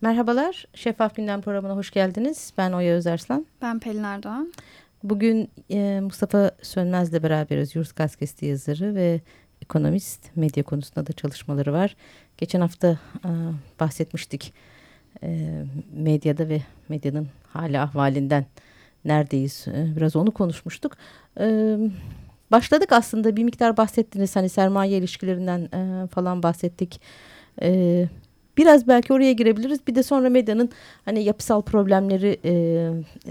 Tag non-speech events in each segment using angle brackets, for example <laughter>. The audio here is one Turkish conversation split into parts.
Merhabalar, Şeffaf Gündem programına hoş geldiniz. Ben Oya Özarslan. Ben Pelin Erdoğan. Bugün e, Mustafa Sönmez'le beraberiz. Yurt Gazetesi yazarı ve ekonomist. Medya konusunda da çalışmaları var. Geçen hafta e, bahsetmiştik e, medyada ve medyanın hala ahvalinden neredeyiz. E, biraz onu konuşmuştuk. E, başladık aslında bir miktar bahsettiniz. Hani sermaye ilişkilerinden e, falan bahsettik. E, Biraz belki oraya girebiliriz. Bir de sonra medyanın hani yapısal problemleri e,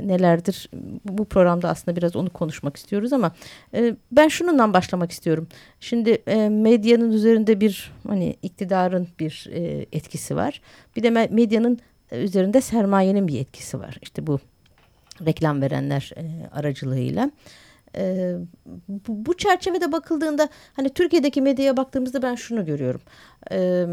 nelerdir? Bu programda aslında biraz onu konuşmak istiyoruz ama e, ben şununla başlamak istiyorum. Şimdi e, medyanın üzerinde bir hani iktidarın bir e, etkisi var. Bir de medyanın üzerinde sermayenin bir etkisi var. İşte bu reklam verenler e, aracılığıyla. E, bu, bu çerçevede bakıldığında hani Türkiye'deki medyaya baktığımızda ben şunu görüyorum. E,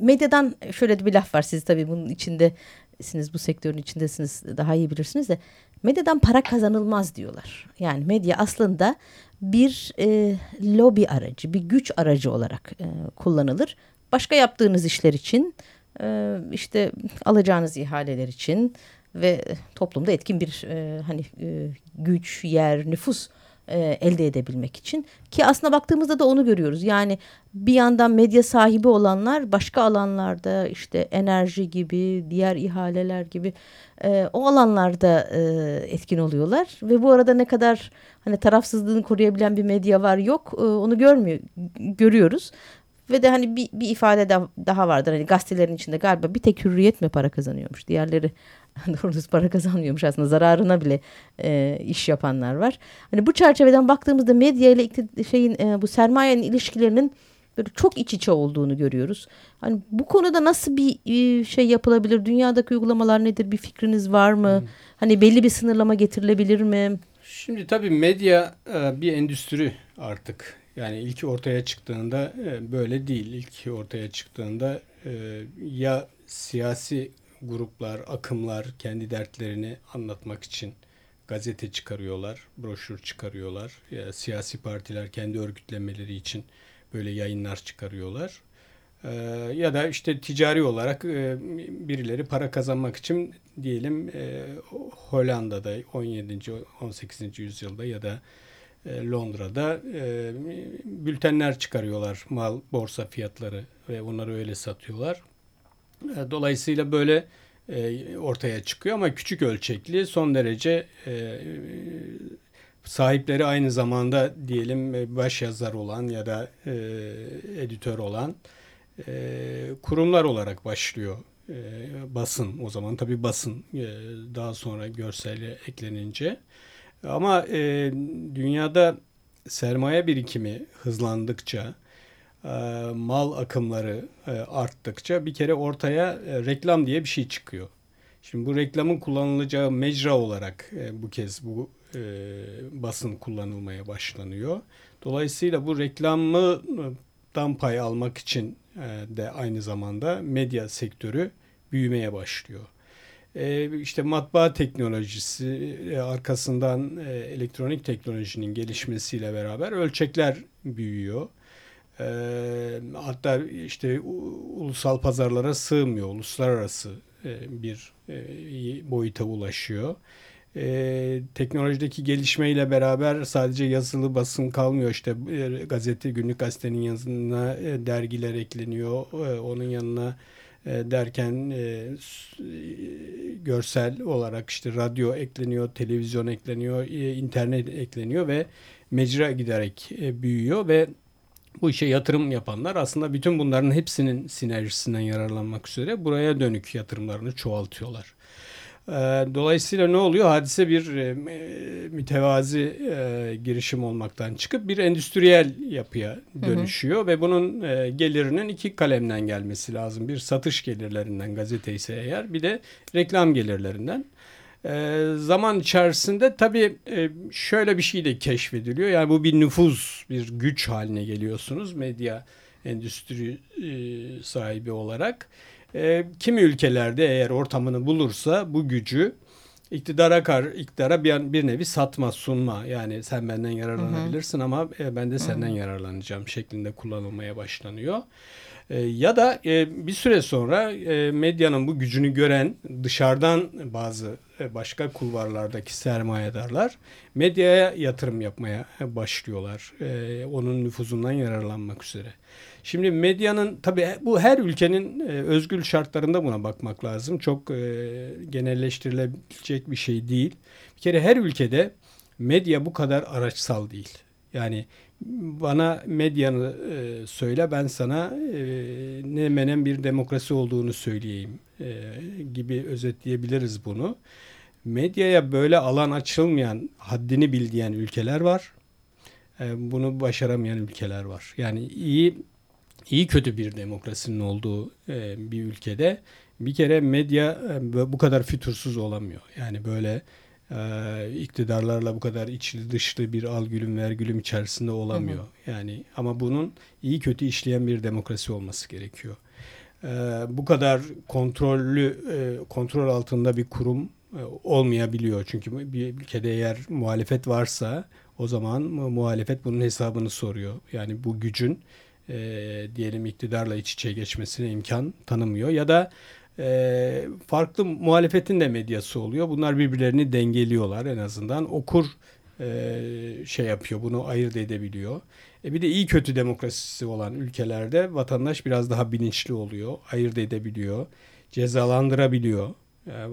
medyadan şöyle bir laf var siz tabii bunun içindesiniz bu sektörün içindesiniz daha iyi bilirsiniz de medyadan para kazanılmaz diyorlar. Yani medya aslında bir e, lobi aracı, bir güç aracı olarak e, kullanılır. Başka yaptığınız işler için, e, işte alacağınız ihaleler için ve toplumda etkin bir e, hani e, güç, yer, nüfus e, elde edebilmek için ki aslında baktığımızda da onu görüyoruz. Yani bir yandan medya sahibi olanlar başka alanlarda işte enerji gibi diğer ihaleler gibi e, o alanlarda e, etkin oluyorlar ve bu arada ne kadar hani tarafsızlığını koruyabilen bir medya var yok e, onu görmüyor görüyoruz. Ve de hani bir, bir ifade daha vardır. Hani gazetelerin içinde galiba bir tek hürriyet mi para kazanıyormuş. Diğerleri <laughs> doğrusu para kazanmıyormuş aslında zararına bile e, iş yapanlar var. Hani bu çerçeveden baktığımızda medya ile şeyin e, bu sermayenin ilişkilerinin böyle çok iç içe olduğunu görüyoruz. Hani bu konuda nasıl bir e, şey yapılabilir? Dünyadaki uygulamalar nedir? Bir fikriniz var mı? Hmm. Hani belli bir sınırlama getirilebilir mi? Şimdi tabii medya e, bir endüstri artık. Yani ilk ortaya çıktığında e, böyle değil. İlk ortaya çıktığında ya siyasi gruplar, akımlar kendi dertlerini anlatmak için gazete çıkarıyorlar, broşür çıkarıyorlar. Ya, siyasi partiler kendi örgütlemeleri için böyle yayınlar çıkarıyorlar. Ee, ya da işte ticari olarak e, birileri para kazanmak için diyelim e, Hollanda'da 17. 18. yüzyılda ya da e, Londra'da e, bültenler çıkarıyorlar mal borsa fiyatları ve onları öyle satıyorlar. E, dolayısıyla böyle e, ortaya çıkıyor ama küçük ölçekli son derece e, sahipleri aynı zamanda diyelim baş yazar olan ya da editör olan kurumlar olarak başlıyor basın o zaman tabi basın daha sonra görselle eklenince ama dünyada sermaye birikimi hızlandıkça e, mal akımları e, arttıkça bir kere ortaya e, reklam diye bir şey çıkıyor. Şimdi bu reklamın kullanılacağı mecra olarak bu kez bu basın kullanılmaya başlanıyor. Dolayısıyla bu reklamdan pay almak için de aynı zamanda medya sektörü büyümeye başlıyor. İşte matbaa teknolojisi arkasından elektronik teknolojinin gelişmesiyle beraber ölçekler büyüyor. E, hatta işte ulusal pazarlara sığmıyor. Uluslararası e, bir e, boyuta ulaşıyor. E, teknolojideki gelişmeyle beraber sadece yazılı basın kalmıyor. İşte e, gazete, günlük gazetenin yanına e, dergiler ekleniyor. E, onun yanına e, derken e, görsel olarak işte radyo ekleniyor, televizyon ekleniyor, e, internet ekleniyor ve mecra giderek e, büyüyor ve bu işe yatırım yapanlar aslında bütün bunların hepsinin sinerjisinden yararlanmak üzere buraya dönük yatırımlarını çoğaltıyorlar. Ee, dolayısıyla ne oluyor? Hadise bir e, mütevazi e, girişim olmaktan çıkıp bir endüstriyel yapıya dönüşüyor hı hı. ve bunun e, gelirinin iki kalemden gelmesi lazım. Bir satış gelirlerinden gazete ise eğer bir de reklam gelirlerinden. E, zaman içerisinde tabii e, şöyle bir şey de keşfediliyor. Yani bu bir nüfuz, bir güç haline geliyorsunuz medya endüstri e, sahibi olarak. E, kimi ülkelerde eğer ortamını bulursa bu gücü iktidara kar iktidara bir, bir nevi satma sunma yani sen benden yararlanabilirsin hı hı. ama e, ben de senden hı hı. yararlanacağım şeklinde kullanılmaya başlanıyor. E, ya da e, bir süre sonra e, medyanın bu gücünü gören dışarıdan bazı başka kulvarlardaki sermayedarlar medyaya yatırım yapmaya başlıyorlar. E, onun nüfuzundan yararlanmak üzere. Şimdi medyanın tabii bu her ülkenin e, özgül şartlarında buna bakmak lazım. Çok e, genelleştirilebilecek bir şey değil. Bir kere her ülkede medya bu kadar araçsal değil. Yani bana medyanı e, söyle ben sana e, ne menen bir demokrasi olduğunu söyleyeyim e, gibi özetleyebiliriz bunu. Medyaya böyle alan açılmayan, haddini bildiyen ülkeler var. E, bunu başaramayan ülkeler var. Yani iyi iyi kötü bir demokrasinin olduğu e, bir ülkede bir kere medya e, bu kadar fütursuz olamıyor. Yani böyle e, iktidarlarla bu kadar içli dışlı bir al gülüm ver gülüm içerisinde olamıyor. Hı hı. Yani ama bunun iyi kötü işleyen bir demokrasi olması gerekiyor. E, bu kadar kontrollü e, kontrol altında bir kurum e, olmayabiliyor. Çünkü bir ülkede eğer muhalefet varsa o zaman muhalefet bunun hesabını soruyor. Yani bu gücün e, diyelim iktidarla iç içe geçmesine imkan tanımıyor ya da e, farklı muhalefetin de medyası oluyor. Bunlar birbirlerini dengeliyorlar en azından. Okur e, şey yapıyor bunu ayırt edebiliyor. E bir de iyi kötü demokrasisi olan ülkelerde vatandaş biraz daha bilinçli oluyor. Ayırt edebiliyor. Cezalandırabiliyor.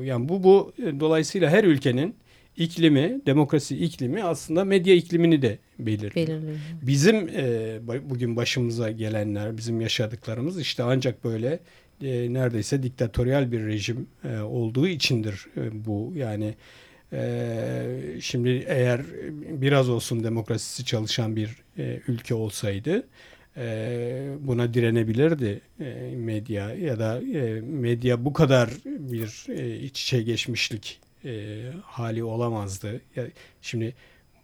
Yani bu bu dolayısıyla her ülkenin iklimi, demokrasi iklimi aslında medya iklimini de belirliyor. belirliyor. Bizim e, bugün başımıza gelenler, bizim yaşadıklarımız işte ancak böyle e, neredeyse diktatöryal bir rejim e, olduğu içindir e, bu. Yani e, şimdi eğer biraz olsun demokrasisi çalışan bir e, ülke olsaydı e, buna direnebilirdi e, medya ya da medya bu kadar bir iç içe geçmişlik hali olamazdı. Şimdi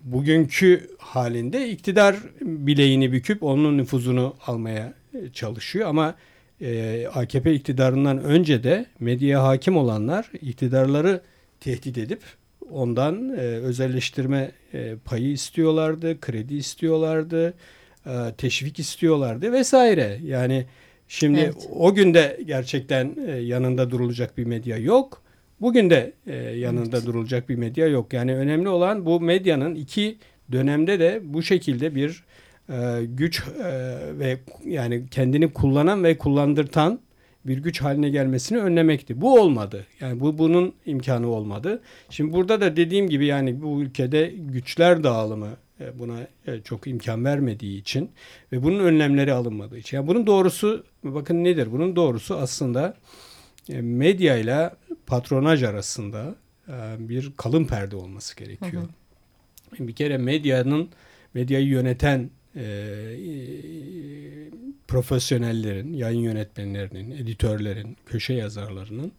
bugünkü halinde iktidar bileğini büküp onun nüfuzunu almaya çalışıyor ama AKP iktidarından önce de medyaya hakim olanlar iktidarları tehdit edip ondan e, özelleştirme e, payı istiyorlardı, kredi istiyorlardı, e, teşvik istiyorlardı vesaire. Yani şimdi evet. o günde gerçekten e, yanında durulacak bir medya yok. Bugün de e, yanında evet. durulacak bir medya yok. Yani önemli olan bu medyanın iki dönemde de bu şekilde bir e, güç e, ve yani kendini kullanan ve kullandırtan bir güç haline gelmesini önlemekti. Bu olmadı. Yani bu bunun imkanı olmadı. Şimdi burada da dediğim gibi yani bu ülkede güçler dağılımı e, buna e, çok imkan vermediği için ve bunun önlemleri alınmadığı için. Yani bunun doğrusu bakın nedir? Bunun doğrusu aslında e, medya ile patronaj arasında bir kalın perde olması gerekiyor. Hı hı. Bir kere medyanın medyayı yöneten profesyonellerin, yayın yönetmenlerinin, editörlerin, köşe yazarlarının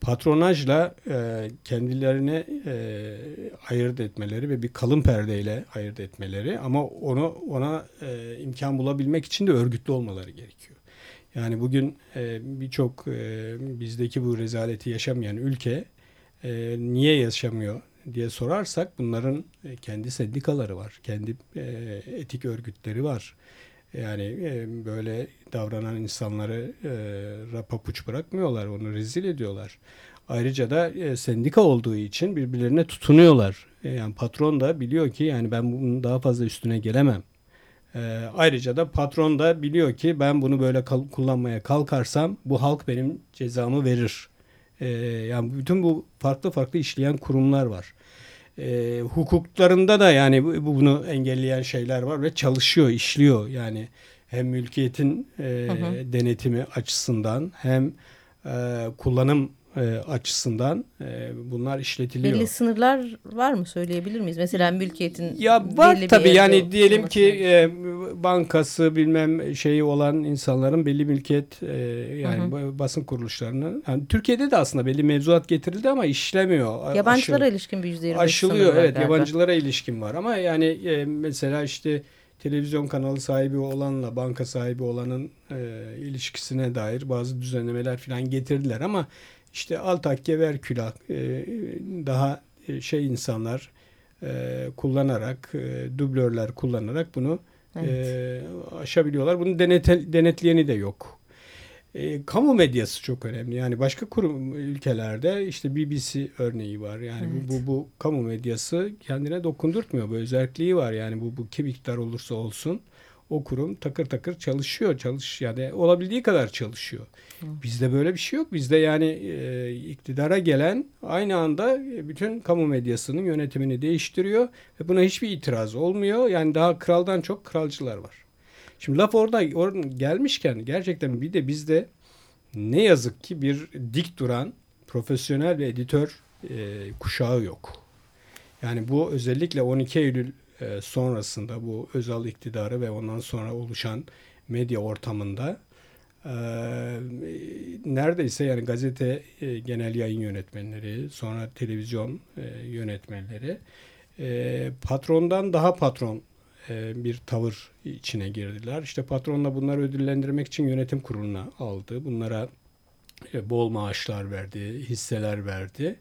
patronajla e, kendilerini e, ayırt etmeleri ve bir kalın perdeyle ayırt etmeleri ama onu ona e, imkan bulabilmek için de örgütlü olmaları gerekiyor. Yani bugün e, birçok e, bizdeki bu rezaleti yaşamayan ülke e, niye yaşamıyor diye sorarsak bunların e, kendi sendikaları var, kendi e, etik örgütleri var. Yani e, böyle davranan insanları rapapuç bırakmıyorlar, onu rezil ediyorlar. Ayrıca da sendika olduğu için birbirlerine tutunuyorlar. Yani patron da biliyor ki yani ben bunun daha fazla üstüne gelemem. ayrıca da patron da biliyor ki ben bunu böyle kullanmaya kalkarsam bu halk benim cezamı verir. E, yani bütün bu farklı farklı işleyen kurumlar var. E, hukuklarında da yani bunu engelleyen şeyler var ve çalışıyor, işliyor. Yani hem mülkiyetin e, hı hı. denetimi açısından hem e, kullanım e, açısından e, bunlar işletiliyor. Belli sınırlar var mı söyleyebilir miyiz? Mesela mülkiyetin Ya var tabii yani diyelim ki e, bankası bilmem şeyi olan insanların belli mülkiyet e, yani hı hı. basın kuruluşlarını yani Türkiye'de de aslında belli mevzuat getirildi ama işlemiyor. Yabancılara Aşıl, ilişkin bir yüzde Aşılıyor evet galiba. yabancılara ilişkin var ama yani e, mesela işte televizyon kanalı sahibi olanla banka sahibi olanın e, ilişkisine dair bazı düzenlemeler falan getirdiler ama işte altakke ver külah e, daha e, şey insanlar e, kullanarak dublörler kullanarak bunu Evet. Aşabiliyorlar. Bunu denet, denetleyeni de yok. E, kamu medyası çok önemli. Yani başka kurum ülkelerde işte BBC örneği var. Yani evet. bu, bu bu kamu medyası kendine dokundurtmuyor. Bu özelliği var. Yani bu bu kim iktidar olursa olsun o kurum takır takır çalışıyor. Çalış yani olabildiği kadar çalışıyor. Hı. Bizde böyle bir şey yok. Bizde yani e, iktidara gelen aynı anda bütün kamu medyasının yönetimini değiştiriyor ve buna hiçbir itiraz olmuyor. Yani daha kraldan çok kralcılar var. Şimdi laf orada, orada gelmişken gerçekten bir de bizde ne yazık ki bir dik duran profesyonel ve editör e, kuşağı yok. Yani bu özellikle 12 Eylül e, sonrasında bu özel iktidarı ve ondan sonra oluşan medya ortamında e, neredeyse yani gazete e, genel yayın yönetmenleri, sonra televizyon e, yönetmenleri patrondan daha patron bir tavır içine girdiler. İşte patronla bunları ödüllendirmek için yönetim kuruluna aldı. Bunlara bol maaşlar verdi, hisseler verdi.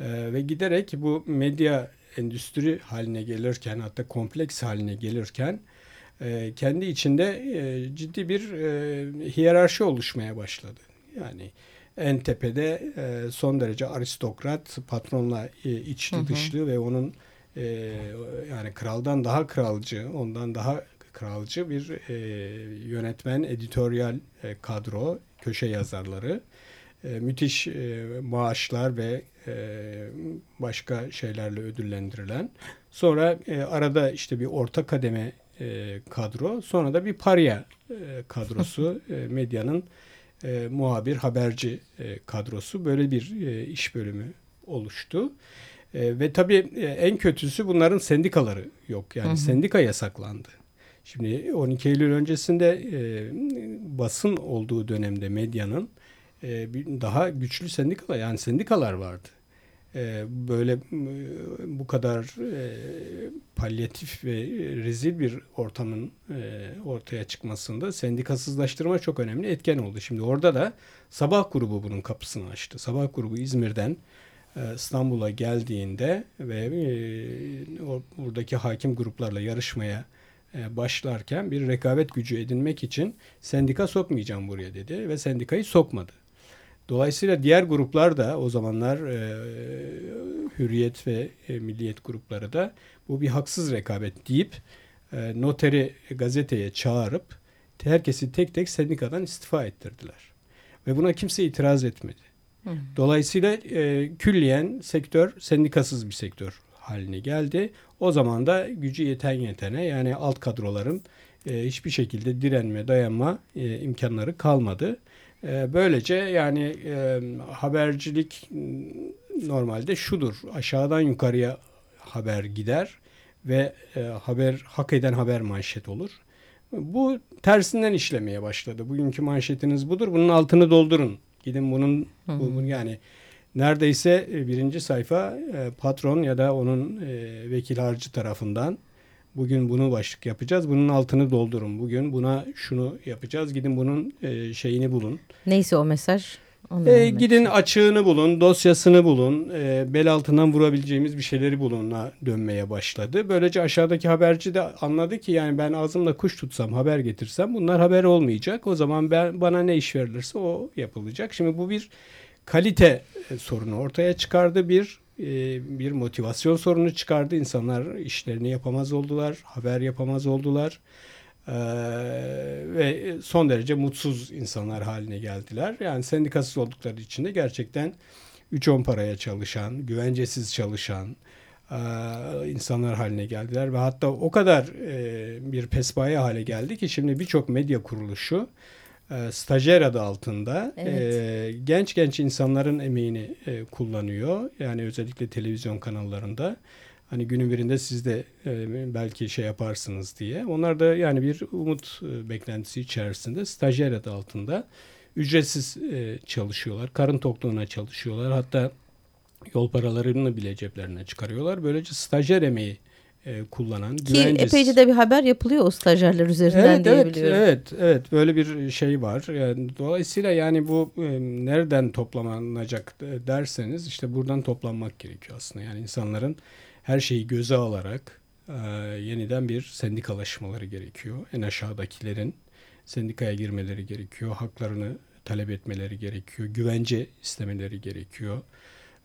Ve giderek bu medya endüstri haline gelirken hatta kompleks haline gelirken kendi içinde ciddi bir hiyerarşi oluşmaya başladı. Yani en tepede son derece aristokrat, patronla içli dışlı ve onun e, yani kraldan daha kralcı, ondan daha kralcı bir e, yönetmen, editoryal e, kadro, köşe yazarları, e, müthiş e, maaşlar ve e, başka şeylerle ödüllendirilen. Sonra e, arada işte bir orta kademe e, kadro, sonra da bir parya e, kadrosu, <laughs> e, medyanın e, muhabir, haberci e, kadrosu böyle bir e, iş bölümü oluştu. E, ve tabii e, en kötüsü bunların sendikaları yok. Yani hı hı. sendika yasaklandı. Şimdi 12 Eylül öncesinde e, basın olduğu dönemde medyanın e, daha güçlü sendikalar yani sendikalar vardı. E, böyle e, bu kadar e, palyatif ve rezil bir ortamın e, ortaya çıkmasında sendikasızlaştırma çok önemli etken oldu. Şimdi orada da Sabah grubu bunun kapısını açtı. Sabah grubu İzmir'den İstanbul'a geldiğinde ve buradaki hakim gruplarla yarışmaya başlarken bir rekabet gücü edinmek için sendika sokmayacağım buraya dedi ve sendikayı sokmadı. Dolayısıyla diğer gruplar da o zamanlar Hürriyet ve Milliyet grupları da bu bir haksız rekabet deyip noteri gazeteye çağırıp herkesi tek tek sendikadan istifa ettirdiler. Ve buna kimse itiraz etmedi. Dolayısıyla e, külliyen sektör sendikasız bir sektör haline geldi. O zaman da gücü yeten yetene yani alt kadroların e, hiçbir şekilde direnme, dayanma e, imkanları kalmadı. E, böylece yani e, habercilik normalde şudur. Aşağıdan yukarıya haber gider ve e, haber hak eden haber manşet olur. Bu tersinden işlemeye başladı. Bugünkü manşetiniz budur. Bunun altını doldurun Gidin bunun, hı bunun yani neredeyse e, birinci sayfa patron ya da onun vekil harcı tarafından bugün bunu başlık yapacağız. Bunun altını doldurun. Bugün buna şunu yapacağız. Gidin bunun e, şeyini bulun. Neyse o mesaj. E, gidin açığını bulun, dosyasını bulun, e, bel altından vurabileceğimiz bir şeyleri bulunla dönmeye başladı. Böylece aşağıdaki haberci de anladı ki yani ben ağzımla kuş tutsam, haber getirsem bunlar haber olmayacak. O zaman ben bana ne iş verilirse o yapılacak. Şimdi bu bir kalite e, sorunu ortaya çıkardı. Bir bir motivasyon sorunu çıkardı. İnsanlar işlerini yapamaz oldular, haber yapamaz oldular. Ee, ve son derece mutsuz insanlar haline geldiler. Yani sendikasız oldukları için de gerçekten 3-10 paraya çalışan, güvencesiz çalışan e, insanlar haline geldiler. Ve hatta o kadar e, bir pespaye hale geldi ki şimdi birçok medya kuruluşu e, stajyer adı altında evet. e, genç genç insanların emeğini e, kullanıyor. Yani özellikle televizyon kanallarında. Hani günün birinde siz de e, belki şey yaparsınız diye. Onlar da yani bir umut e, beklentisi içerisinde stajyer adı altında ücretsiz e, çalışıyorlar. Karın tokluğuna çalışıyorlar. Hatta yol paralarını bile ceplerine çıkarıyorlar. Böylece stajyer emeği e, kullanan Ki güvencesiz... epeyce de bir haber yapılıyor o stajyerler üzerinden evet, diye evet, biliyorum. Evet, evet böyle bir şey var. Yani, dolayısıyla yani bu e, nereden toplanacak derseniz işte buradan toplanmak gerekiyor aslında. Yani insanların her şeyi göze alarak e, yeniden bir sendikalaşmaları gerekiyor. En aşağıdakilerin sendikaya girmeleri gerekiyor. Haklarını talep etmeleri gerekiyor. Güvence istemeleri gerekiyor.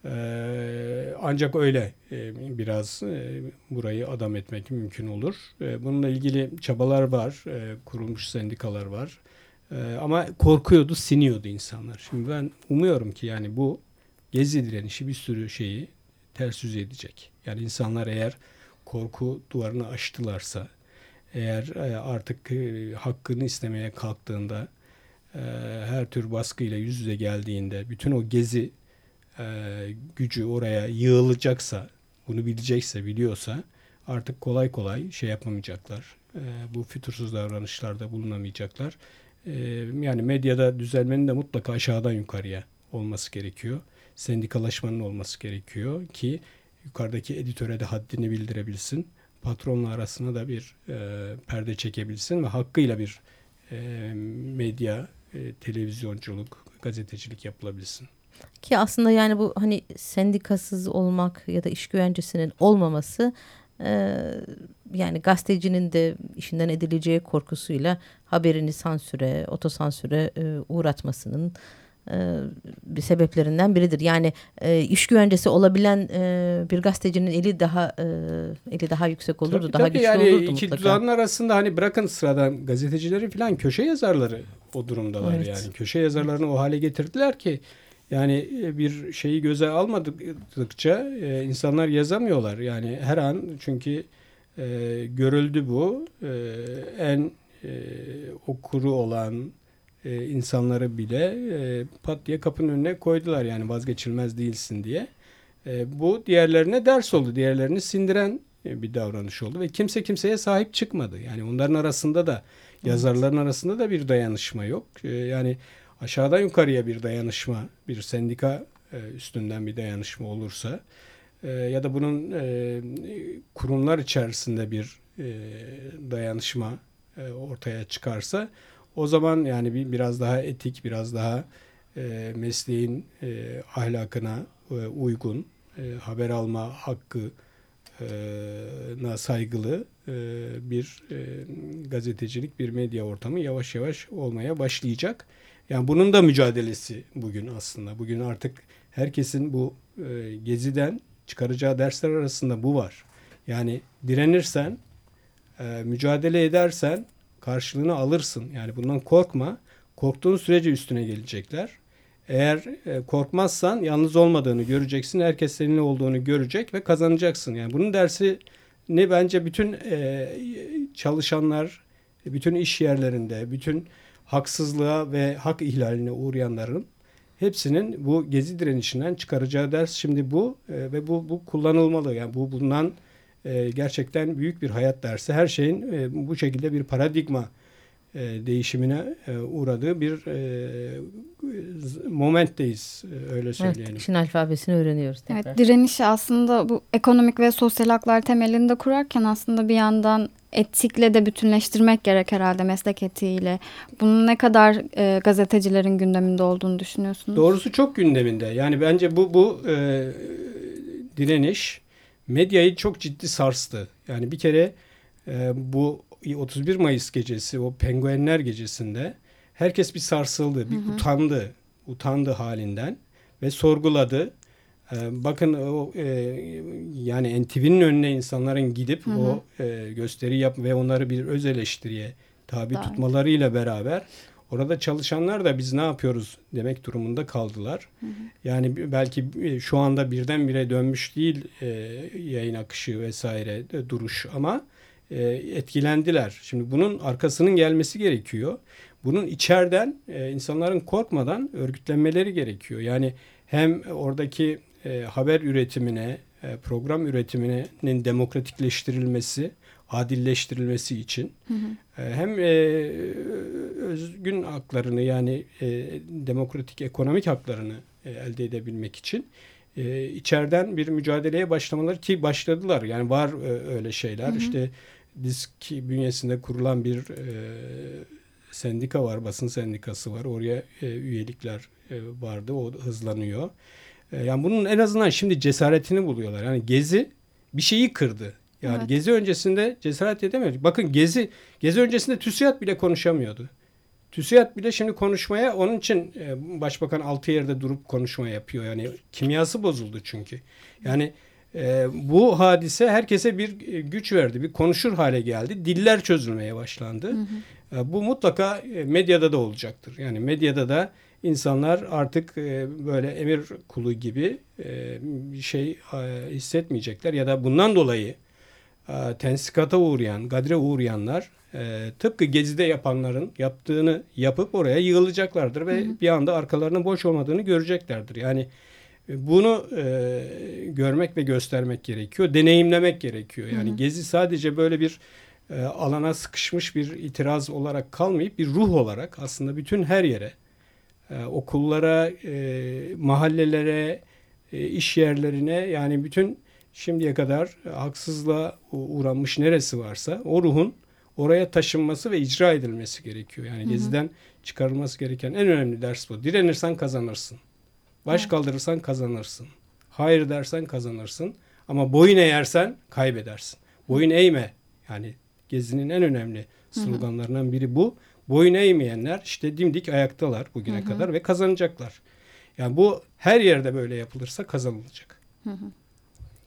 Ee, ancak öyle e, biraz e, burayı adam etmek mümkün olur. E, bununla ilgili çabalar var, kurulmuş sendikalar var. Ama korkuyordu, siniyordu insanlar. Şimdi ben umuyorum ki yani bu gezi direnişi bir sürü şeyi ters yüz edecek. Yani insanlar eğer korku duvarını aştılarsa, eğer artık hakkını istemeye kalktığında, her tür baskıyla yüz yüze geldiğinde, bütün o gezi gücü oraya yığılacaksa, bunu bilecekse, biliyorsa artık kolay kolay şey yapamayacaklar. Bu fütursuz davranışlarda bulunamayacaklar. Yani medyada düzelmenin de mutlaka aşağıdan yukarıya olması gerekiyor. Sendikalaşmanın olması gerekiyor ki yukarıdaki editöre de haddini bildirebilsin. Patronla arasına da bir e, perde çekebilsin ve hakkıyla bir e, medya, e, televizyonculuk, gazetecilik yapılabilsin. Ki aslında yani bu hani sendikasız olmak ya da iş güvencesinin olmaması e, yani gazetecinin de işinden edileceği korkusuyla haberini sansüre, otosansüre e, uğratmasının e, bir sebeplerinden biridir. Yani e, iş güvencesi olabilen e, bir gazetecinin eli daha e, eli daha yüksek olurdu, tabii, daha tabii güçlü yani olurdu iki mutlaka. Iki arasında hani bırakın sıradan gazetecileri falan köşe yazarları o durumdalar evet. yani. Köşe yazarlarını o hale getirdiler ki yani e, bir şeyi göze almadıkça e, insanlar yazamıyorlar. Yani her an çünkü e, görüldü bu e, en e, okuru olan e, insanları bile e, pat diye kapının önüne koydular yani vazgeçilmez değilsin diye. E, bu diğerlerine ders oldu. Diğerlerini sindiren bir davranış oldu ve kimse kimseye sahip çıkmadı. Yani onların arasında da yazarların arasında da bir dayanışma yok. Yani aşağıdan yukarıya bir dayanışma, bir sendika e, üstünden bir dayanışma olursa e, ya da bunun e, kurumlar içerisinde bir dayanışma ortaya çıkarsa o zaman yani bir biraz daha etik, biraz daha mesleğin ahlakına uygun haber alma hakkı na saygılı bir gazetecilik, bir medya ortamı yavaş yavaş olmaya başlayacak. Yani bunun da mücadelesi bugün aslında. Bugün artık herkesin bu e, geziden çıkaracağı dersler arasında bu var. Yani direnirsen, mücadele edersen karşılığını alırsın. Yani bundan korkma. Korktuğun sürece üstüne gelecekler. Eğer e, korkmazsan yalnız olmadığını göreceksin. Herkes seninle olduğunu görecek ve kazanacaksın. Yani bunun dersi ne bence bütün e, çalışanlar, bütün iş yerlerinde, bütün haksızlığa ve hak ihlaline uğrayanların hepsinin bu gezi direnişinden çıkaracağı ders şimdi bu e, ve bu bu kullanılmalı. Yani bu bundan e, gerçekten büyük bir hayat dersi. Her şeyin e, bu şekilde bir paradigma değişimine e, uğradığı bir e, momentteyiz e, öyle söyleyelim. Evet, işin alfabesini öğreniyoruz tekrar. Evet, direnişi aslında bu ekonomik ve sosyal haklar temelinde kurarken aslında bir yandan etikle de bütünleştirmek gerek herhalde meslek etiğiyle. Bunun ne kadar e, gazetecilerin gündeminde olduğunu düşünüyorsunuz? Doğrusu çok gündeminde. Yani bence bu bu e, direniş medyayı çok ciddi sarstı. Yani bir kere e, bu 31 Mayıs gecesi o penguenler gecesinde herkes bir sarsıldı, bir hı hı. utandı, utandı halinden ve sorguladı. Ee, bakın o e, yani NTV'nin önüne insanların gidip hı hı. o e, gösteri yap ve onları bir öz eleştiriye tabi Daha tutmalarıyla beraber orada çalışanlar da biz ne yapıyoruz demek durumunda kaldılar. Hı hı. Yani belki e, şu anda birdenbire dönmüş değil e, yayın akışı vesaire de duruş ama e, etkilendiler. Şimdi bunun arkasının gelmesi gerekiyor. Bunun içeriden e, insanların korkmadan örgütlenmeleri gerekiyor. Yani hem oradaki e, haber üretimine, e, program üretiminin demokratikleştirilmesi, adilleştirilmesi için hı hı. E, hem e, özgün haklarını yani e, demokratik ekonomik haklarını e, elde edebilmek için e, içeriden bir mücadeleye başlamaları ki başladılar. Yani var e, öyle şeyler. Hı hı. İşte disk bünyesinde kurulan bir e, sendika var, basın sendikası var. Oraya e, üyelikler e, vardı. O hızlanıyor. E, yani bunun en azından şimdi cesaretini buluyorlar. Yani Gezi bir şeyi kırdı. Yani Evet. gezi öncesinde cesaret edemiyor. Bakın gezi gezi öncesinde TÜSİAD bile konuşamıyordu. TÜSİAD bile şimdi konuşmaya onun için e, başbakan altı yerde durup konuşma yapıyor. Yani kimyası bozuldu çünkü. Yani e, bu hadise herkese bir e, güç verdi. Bir konuşur hale geldi. Diller çözülmeye başlandı. E, bu mutlaka e, medyada da olacaktır. Yani medyada da insanlar artık e, böyle emir kulu gibi e, şey e, hissetmeyecekler ya da bundan dolayı e, tensikata uğrayan, gadre uğrayanlar e, tıpkı Gezi'de yapanların yaptığını yapıp oraya yığılacaklardır ve bir anda arkalarının boş olmadığını göreceklerdir. Yani bunu e, görmek ve göstermek gerekiyor, deneyimlemek gerekiyor. Yani Gezi sadece böyle bir e, alana sıkışmış bir itiraz olarak kalmayıp bir ruh olarak aslında bütün her yere, e, okullara, e, mahallelere, e, iş yerlerine yani bütün şimdiye kadar haksızlığa uğranmış neresi varsa o ruhun oraya taşınması ve icra edilmesi gerekiyor. Yani Gezi'den çıkarılması gereken en önemli ders bu. Direnirsen kazanırsın. Baş kaldırırsan kazanırsın. Hayır dersen kazanırsın. Ama boyun eğersen kaybedersin. Boyun eğme. Yani Gezi'nin en önemli sloganlarından biri bu. Boyun eğmeyenler işte dimdik ayaktalar bugüne kadar ve kazanacaklar. Yani bu her yerde böyle yapılırsa kazanılacak.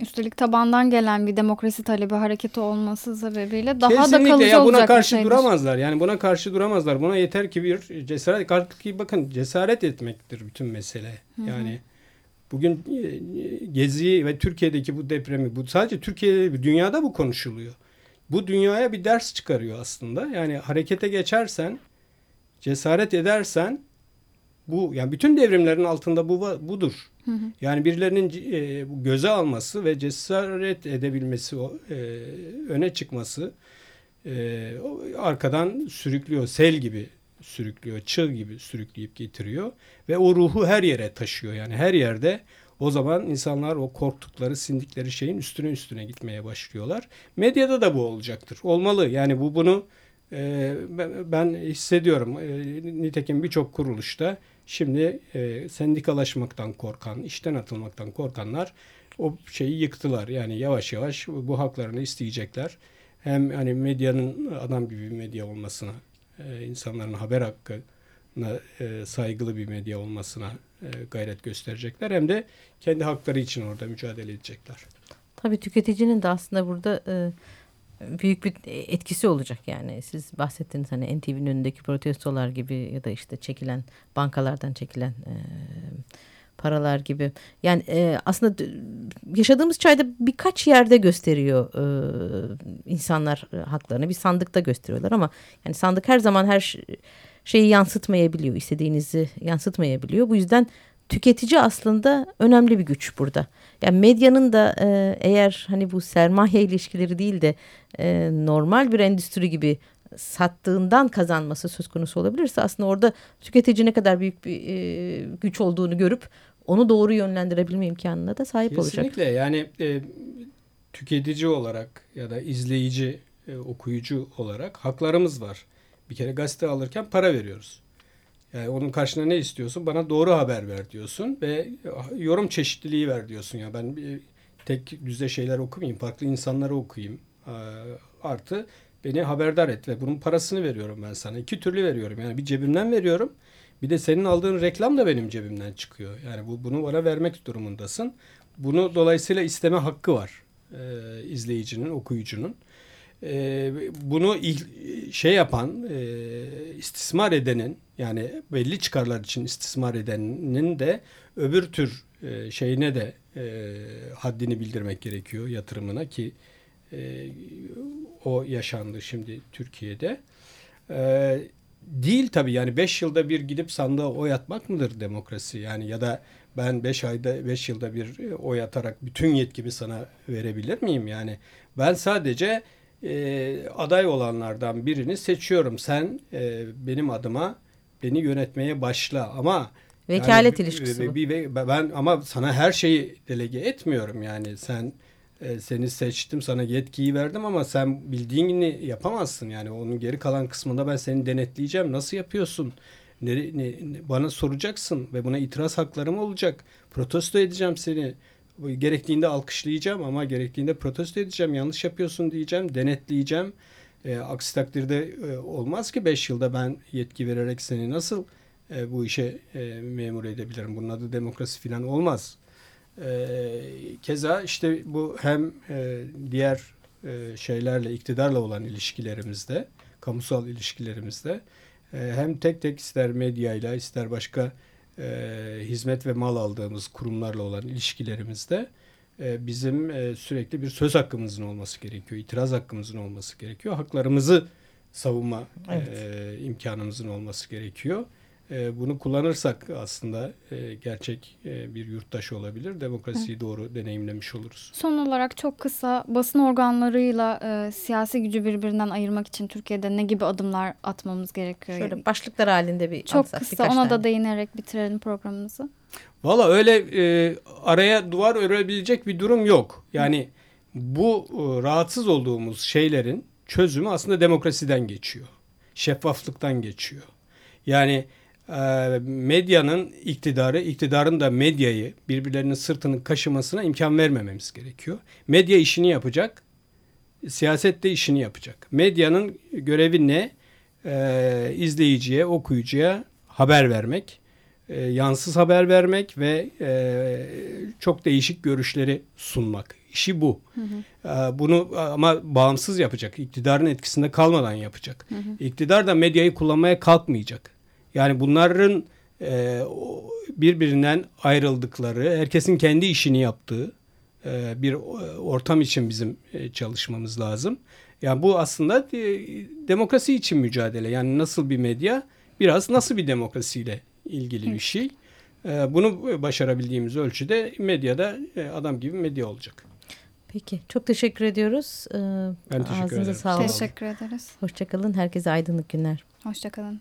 Üstelik tabandan gelen bir demokrasi talebi hareketi olması sebebiyle daha da Kesinlikle kalıcı ya buna olacak bir karşı şeydir. duramazlar. Yani buna karşı duramazlar. Buna yeter ki bir cesaret ki bakın cesaret etmektir bütün mesele. Yani bugün e, Gezi ve Türkiye'deki bu depremi bu sadece Türkiye'de dünyada bu konuşuluyor. Bu dünyaya bir ders çıkarıyor aslında. Yani harekete geçersen, cesaret edersen bu yani bütün devrimlerin altında bu budur. Yani birilerinin e, göze alması ve cesaret edebilmesi, e, öne çıkması e, arkadan sürüklüyor, sel gibi sürüklüyor, çığ gibi sürükleyip getiriyor ve o ruhu her yere taşıyor. Yani her yerde o zaman insanlar o korktukları, sindikleri şeyin üstüne üstüne gitmeye başlıyorlar. Medyada da bu olacaktır. Olmalı. Yani bu bunu e, ben- ben hissediyorum. E, nitekim birçok kuruluşta şimdi e, sendikalaşmaktan korkan, işten atılmaktan korkanlar o şeyi yıktılar. Yani yavaş yavaş bu haklarını isteyecekler. Hem hani medyanın adam gibi bir medya olmasına, e, insanların haber hakkına e, saygılı bir medya olmasına e, gayret gösterecekler. Hem de kendi hakları için orada mücadele edecekler. Tabii tüketicinin de aslında burada e, büyük bir etkisi olacak yani. Siz bahsettiniz hani NTV'nin önündeki protestolar gibi ya da işte çekilen bankalardan çekilen e, paralar gibi. Yani e, aslında yaşadığımız çayda birkaç yerde gösteriyor e, insanlar haklarını. Bir sandıkta gösteriyorlar ama yani sandık her zaman her şeyi yansıtmayabiliyor. istediğinizi yansıtmayabiliyor. Bu yüzden tüketici aslında önemli bir güç burada. Yani medyanın da e, eğer hani bu sermaye ilişkileri değil de e, normal bir endüstri gibi sattığından kazanması söz konusu olabilirse aslında orada tüketici ne kadar büyük bir e, güç olduğunu görüp onu doğru yönlendirebilme imkanına da sahip olacak. Kesinlikle yani e, tüketici olarak ya da izleyici, e, okuyucu olarak haklarımız var. Bir kere gazete alırken para veriyoruz. Yani onun karşına ne istiyorsun? Bana doğru haber ver diyorsun ve yorum çeşitliliği ver diyorsun. Ya ben bir tek düzde şeyler okumayayım, farklı insanları okuyayım. Artı beni haberdar et ve bunun parasını veriyorum ben sana. İki türlü veriyorum. Yani bir cebimden veriyorum. Bir de senin aldığın reklam da benim cebimden çıkıyor. Yani bu bunu bana vermek durumundasın. Bunu dolayısıyla isteme hakkı var e, izleyicinin, okuyucunun. E, bunu şey yapan, e, istismar edenin yani belli çıkarlar için istismar edenin de öbür tür e, şeyine de e, haddini bildirmek gerekiyor yatırımına ki e, o yaşandı şimdi Türkiye'de. E, değil tabii yani 5 yılda bir gidip sandığa oy atmak mıdır demokrasi? Yani ya da ben 5 ayda 5 yılda bir oy atarak bütün yetkimi sana verebilir miyim? Yani ben sadece e, aday olanlardan birini seçiyorum. Sen e, benim adıma beni yönetmeye başla. Ama Vekalet yani, ilişkisi bu. bir, bir- ben ama sana her şeyi delege etmiyorum. Yani sen e, seni seçtim sana yetkiyi verdim ama sen bildiğini yapamazsın. Yani onun geri kalan kısmında ben seni denetleyeceğim. Nasıl yapıyorsun? Ne- ne- bana soracaksın ve buna itiraz haklarım olacak. Protesto edeceğim seni Gerektiğinde alkışlayacağım ama gerektiğinde protesto edeceğim. Yanlış yapıyorsun diyeceğim, denetleyeceğim. E, aksi takdirde e, olmaz ki 5 yılda ben yetki vererek seni nasıl e, bu işe e, memur edebilirim. Bunun adı demokrasi falan olmaz. E, keza işte bu hem e, diğer e, şeylerle, iktidarla olan ilişkilerimizde, kamusal ilişkilerimizde e, hem tek tek ister medyayla ister başka e, hizmet ve mal aldığımız kurumlarla olan ilişkilerimizde e, bizim e, sürekli bir söz hakkımızın olması gerekiyor, itiraz hakkımızın olması gerekiyor, haklarımızı savunma evet. e, imkanımızın olması gerekiyor. E, bunu kullanırsak aslında e, gerçek e, bir yurttaş olabilir. Demokrasiyi doğru deneyimlemiş oluruz. Son olarak çok kısa basın organlarıyla e, siyasi gücü birbirinden ayırmak için Türkiye'de ne gibi adımlar atmamız gerekiyor? Şöyle başlıklar halinde bir Çok alsak, kısa ona tane. da değinerek bitirelim programımızı. Valla öyle e, araya duvar örebilecek bir durum yok. Yani bu e, rahatsız olduğumuz şeylerin çözümü aslında demokrasiden geçiyor. Şeffaflıktan geçiyor. Yani medyanın iktidarı, iktidarın da medyayı birbirlerinin sırtını kaşımasına imkan vermememiz gerekiyor. Medya işini yapacak, siyaset de işini yapacak. Medyanın görevi ne? E, izleyiciye, okuyucuya haber vermek, e, yansız haber vermek ve e, çok değişik görüşleri sunmak. İşi bu. Hı hı. E, bunu ama bağımsız yapacak. İktidarın etkisinde kalmadan yapacak. Hı hı. İktidar da medyayı kullanmaya kalkmayacak. Yani bunların e, birbirinden ayrıldıkları, herkesin kendi işini yaptığı e, bir ortam için bizim e, çalışmamız lazım. Yani bu aslında e, demokrasi için mücadele. Yani nasıl bir medya, biraz nasıl bir demokrasiyle ilgili bir şey. E, bunu başarabildiğimiz ölçüde medyada e, adam gibi medya olacak. Peki. Çok teşekkür ediyoruz. Ee, ben teşekkür ederim. Sağlık. Teşekkür ederiz. Hoşçakalın. Herkese aydınlık günler. Hoşçakalın.